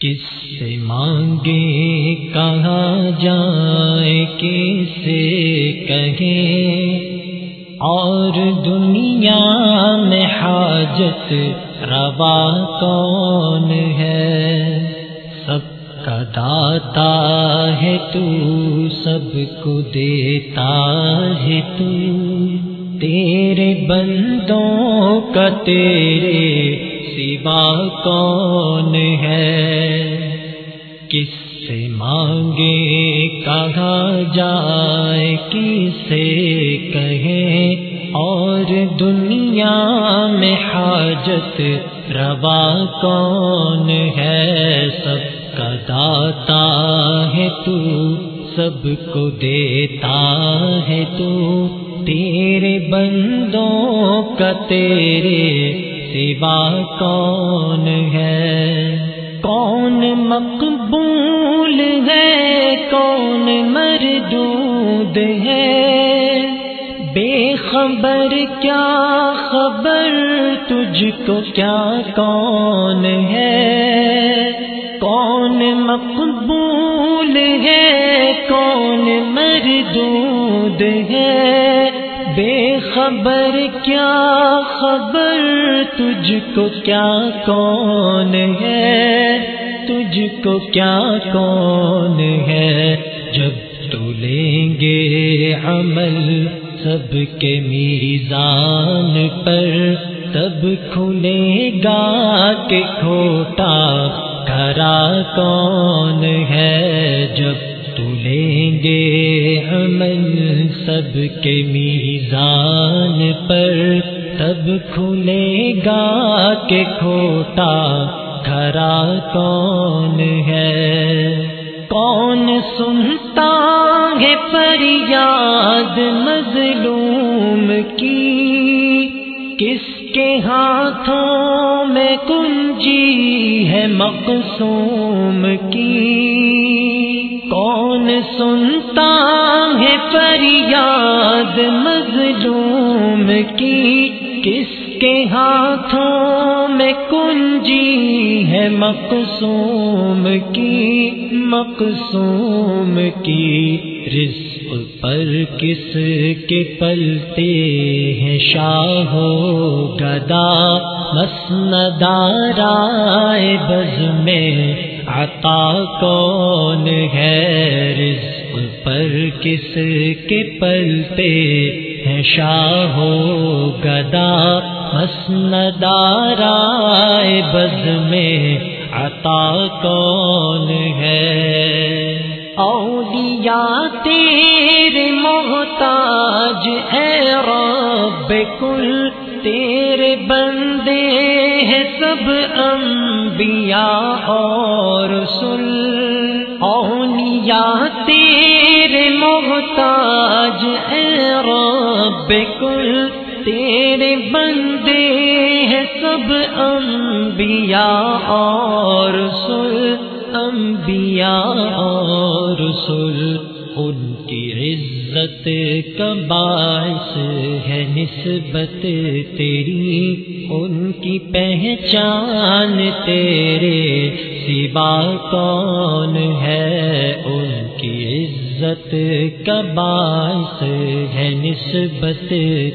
کس سے مانگے، کہاں جائے کسے کہیں اور دنیا میں حاجت روا کون ہے؟ سب کا داتا ہے تو، سب کو دیتا ہے تو۔ تیرے بندوں کا تیرے سوا کون ہے؟ مانگے کہاں جائے، کسے کہیں؟ اور دنیا میں حاجت روا کون ہے؟ سب کا داتا ہے تو، سب کو دیتا ہے تو۔ تیرے بندوں کا تیرے سوا کون ہے؟ کون مقبول کون مردود ہے؟ بے خبر کیا خبر؟ تجھ کو کیا کون ہے؟ کون مقبول ہے؟ کون مردود ہے؟ بے خبر کیا خبر؟ تجھ کو کیا کون ہے؟ تجھ کو کیا کون ہے؟ جب تو لیں گے عمل سب کے میزان پر، تب کھلے گا کہ کھوٹا کرا کون ہے؟ جب لیں گے عمل سب کے میزان پر، تب کھلے گا کہ کھوٹا کھرا کون ہے؟ کون سنتا ہے پر یاد مظلوم کی؟ کس کے ہاتھوں میں کنجی ہے مقصوم کی؟ کون سنتا ہے فریاد مظلوم کی؟ کس کے ہاتھوں میں کنجی ہے مقصوم کی مقصوم کی۔ رزق پر کس کے پلتے ہیں شاہ گدا؟ مسندارائے بز میں، عطا کون ہے؟ رزق پر کس کے پلتے ہیں شاہ گدا؟ حسندار بز میں عطا کون ہے؟ اولیاء تیرے محتاج اے رب کل تیرے بندے ہیں سب انبیاء اور سل اولیاء تیرے محتاج اے رب کل تیرے بندے ہیں سب انبیاء اور سل انبیاء اور سل ان کی عزت کا باعث ہے نسبت تیری۔ ان کی پہچان تیرے سوا کون ہے؟ ان عزت کا باعث ہے نسبت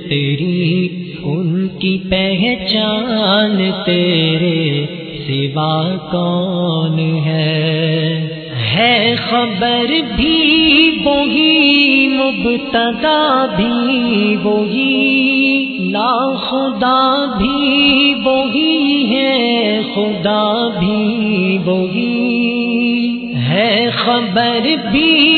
تیری۔ ان کی پہچان تیرے سوا کون ہے؟ ہے خبر بھی وہی، مبتدا بھی وہی۔ لا خدا بھی وہی ہے، خدا بھی وہی۔ ہے خبر بھی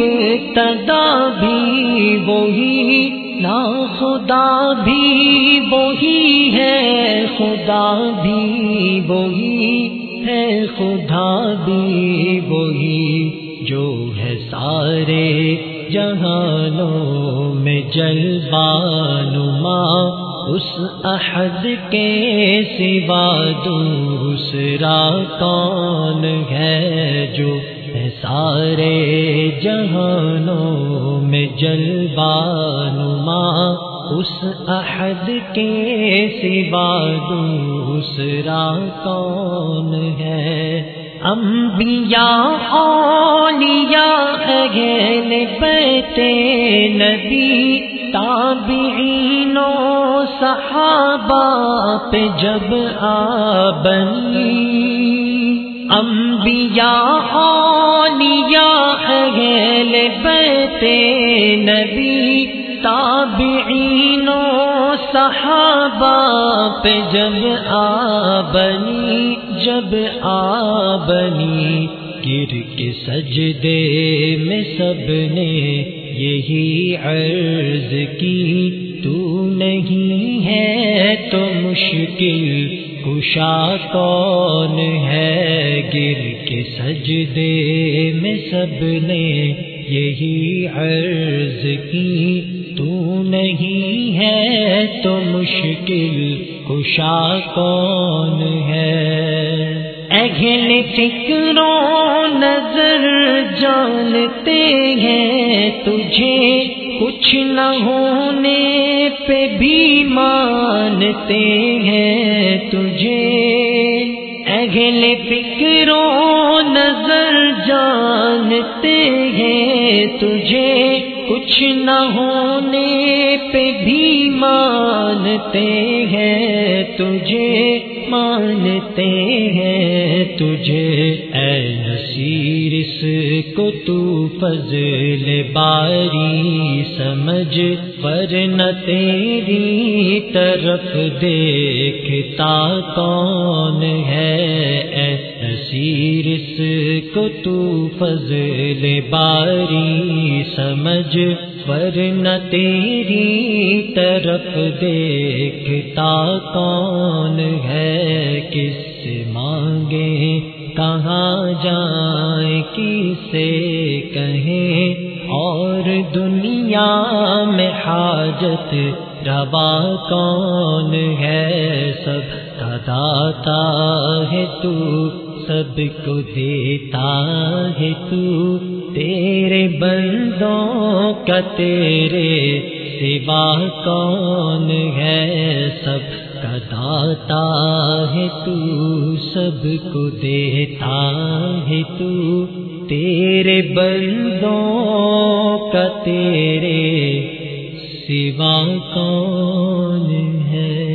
مبتدا بھی وہی لا خدا بھی وہی ہے، خدا بھی وہی ہے، خدا بھی وہی جو ہے سارے جہانوں میں جلوانما اس احد کے سوا دوسرا کون ہے جو سارے جہانوں میں جلوانما اس احد کے سوا دوسرا کون ہے؟ انبیاء، اولیاء اگل بیت، نبی، تابعین و صحابہ پہ جب آبنی انبیاء اولیاء اگل بیت نبی، تابعین و صحابہ پہ جب آبنی جب آبنی گر کے سجدے میں سب نے یہی عرض کی، تو نہیں ہے تو مشکل کشا کون ہے گر کے سجدے میں سب نے یہی عرض کی، تو نہیں ہے تو مشکل کشا کون ہے؟ اگل فکروں نظر جانتے ہیں تجھے کچھ نہ ہونے پہ بھی مانتے ہیں تجھے۔ اگل فکروں نظر جانتے ہیں تجھے۔ کچھ نہ ہونے پہ بھی مانتے ہیں، تجھے مانتے ہیں، تجھے۔ اے نصیر، اس کو تو فضل باری سمجھ ورنہ تیری طرف دیکھتا کون ہے؟ اے نصیر اس کو تو فضل باری سمجھ، ورنہ تیری طرف دیکھتا کون ہے، کس سے مانگے، کہاں جائیں، کسے کہیں؟ اور دنیا میں حاجت روا کون ہے؟ سب کا داتا ہے تو سب کو دیتا ہے تو تیرے بندوں کا تیرے سوا کون ہے؟ سب کا داتا ہے تو سب کو دیتا ہے تو تیرے بندوں کا تیرے سوا کون ہے؟